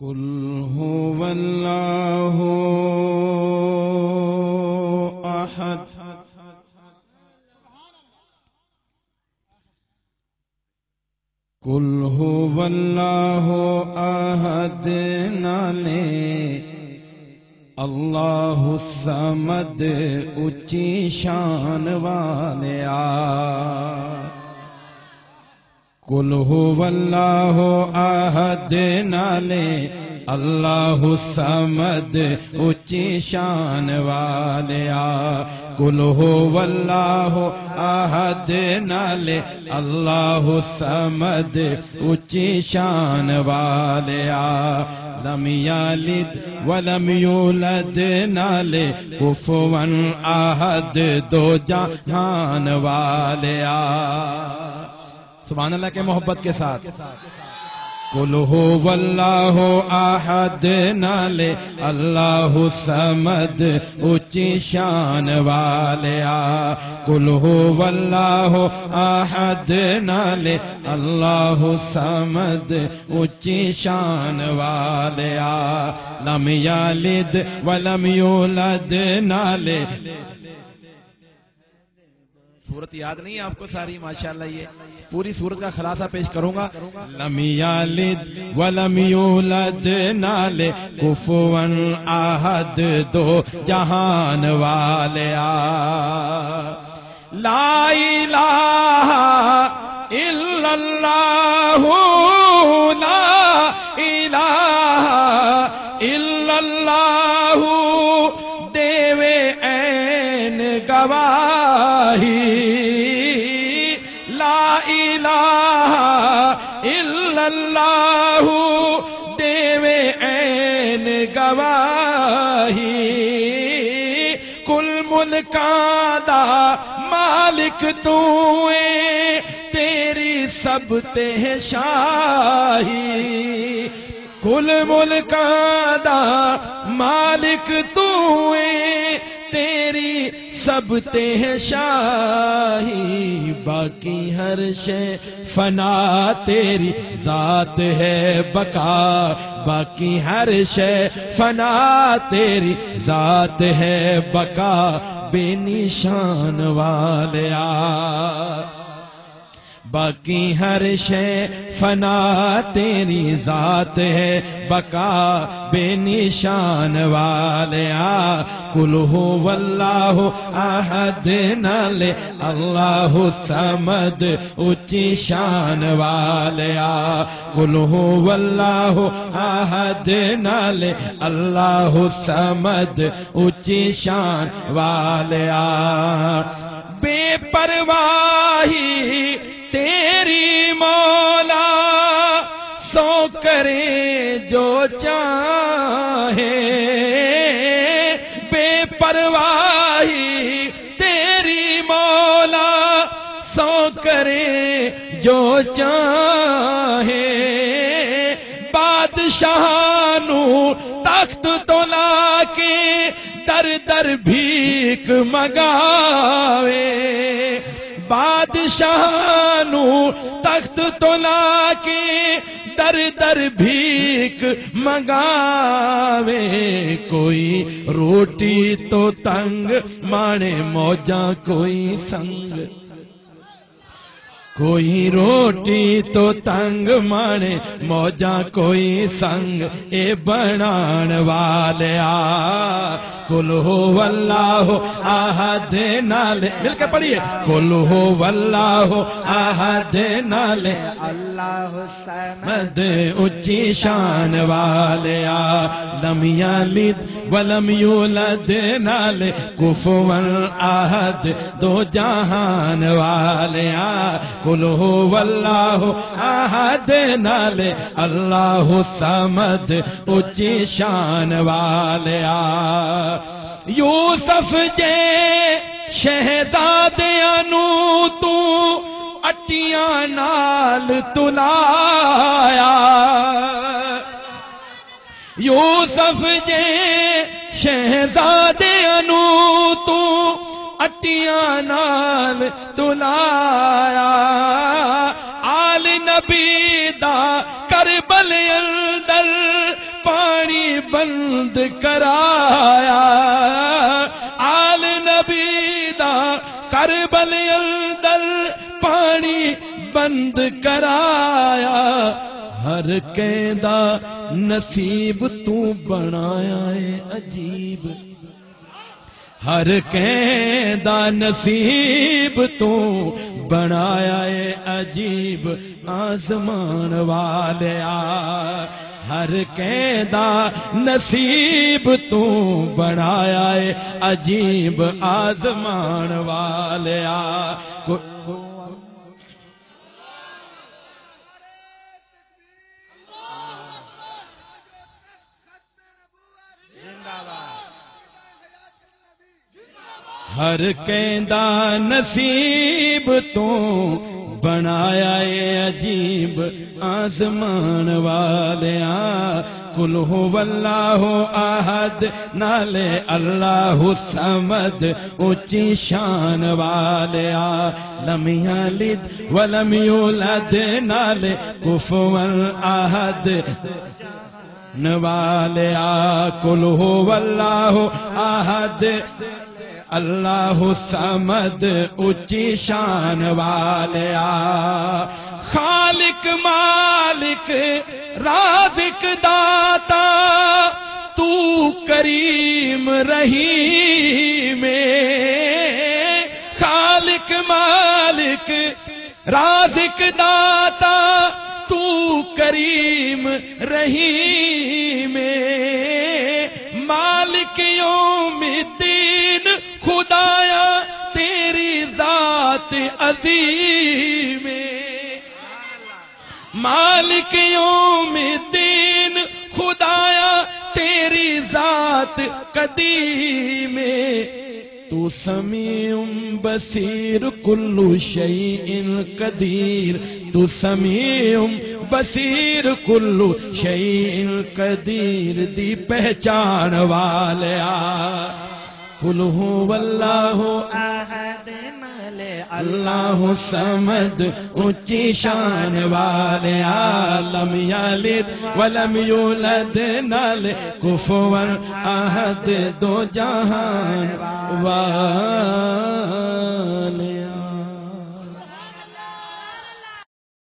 قل هو الله أحد. قل هو الله أحد. نالے. اللہ الصمد اچھی شان والیا کل هو اللہ احد نالے اللہ الصمد، اچھی شان والیا کل هو اللہ احد نالے اللہ الصمد، اچھی شان والیا لم یلد ولم یولد نالے کفون احد دو جہان والیا سبحان اللہ کے محبت کے ساتھ۔ قل هو اللہ احد نالے اللہ سمد اچھی شان والیا قل هو اللہ احد نالے اللہ سمد اچھی شان والیا لم یلد ولم یولد نالے صورت یاد نہیں آپ کو ساری؟ ماشاءاللہ یہ پوری صورت کا خلاصہ پیش کروں گا۔ لم یلد ولم یولد نالے کفون احد، دو جہان والیا لا الہ الا اللہ لا الہ الا اللہ دیوے این گواہی لا الہ الا اللہ، دیوے این گواہی۔ کل ملکاں دا مالک تو اے تیری سب تے شاہی۔ کل ملکاں دا مالک تو اے تیری سب تے ہیں شاہی، باقی ہر شے فنا تیری ذات ہے بقا، باقی ہر شے فنا تیری ذات ہے بقا، بے نشان والیا باقی ہر شے فنا تیری ذات ہے، بقا بے نشان والیا۔ کل هو اللہ احد نالے اللہ سمد، اچھی شان والیا۔ کل هو اللہ احد نالے اللہ سمد، اچھی شان والیا۔ بے پرواہی جو چاہے بے پرواہی تیری مولا سو کرے جو چاہے بادشاہ نو تخت تو لا کے در در بھیک مگاوے بادشاہ نو تخت تو لا کے در در بھیک منگاوے کوئی روٹی تو تنگ مانے موجاں کوئی سنگ۔ کوئی روٹی تو تنگ مانے موجاں کوئی سنگ۔ اے بنان والیا کل ہو اللہ آہد نالے مل کے پڑھیے۔ کل ہو اللہ آہد نالے اللہ مد اچھی شان والیا لم یلد ولم یولد نالے کفون آہد دو جہان والیا کل هو اللہ احد نالے اللہ سمد اچھی شان والیا یوسف جے شہزادیاں نو تو اٹیاں نال تلایا۔ یوسف جے شہزادیاں نو تو اٹیاں نال تلایا۔ آل نبی دا کربل اندر پانی بند کرایا۔ کربل اندر پانی بند کرایا۔ ہر کہندا نصیب تو بنایا ہے عجیب۔ ہر کہندا نصیب تو بنایا ہے عجیب۔ آزمان والیا۔ ہر کہندا نصیب تو بنایا ہے عجیب آزمان والیا۔ ہر کہندا نصیب تو بنایا اے عجیب آزمان والیاں کل ہو واللہ آہد نالے اللہ سمد اچھی شان والیا لم یلد ولم یولد، نالے کفوان آہد نوالیا کل ہو واللہ آہد اللہ سمد اچی شان والیا خالق مالک، رازق داتا، تو کریم رہی میں خالق مالک، رازق داتا، تو کریم رہی عظیم مالک یوم الدین، خدایا تیری ذات قدیم۔ تو سمیع بصیر کل شیء قدیر۔ تو سمیع بصیر کل شیء قدیر۔ دی پہچان والیا قل هو والله احد اللہ سمد اونچی شان والے عالم یلد ولم یولد نال کفوا احد دو جہان والے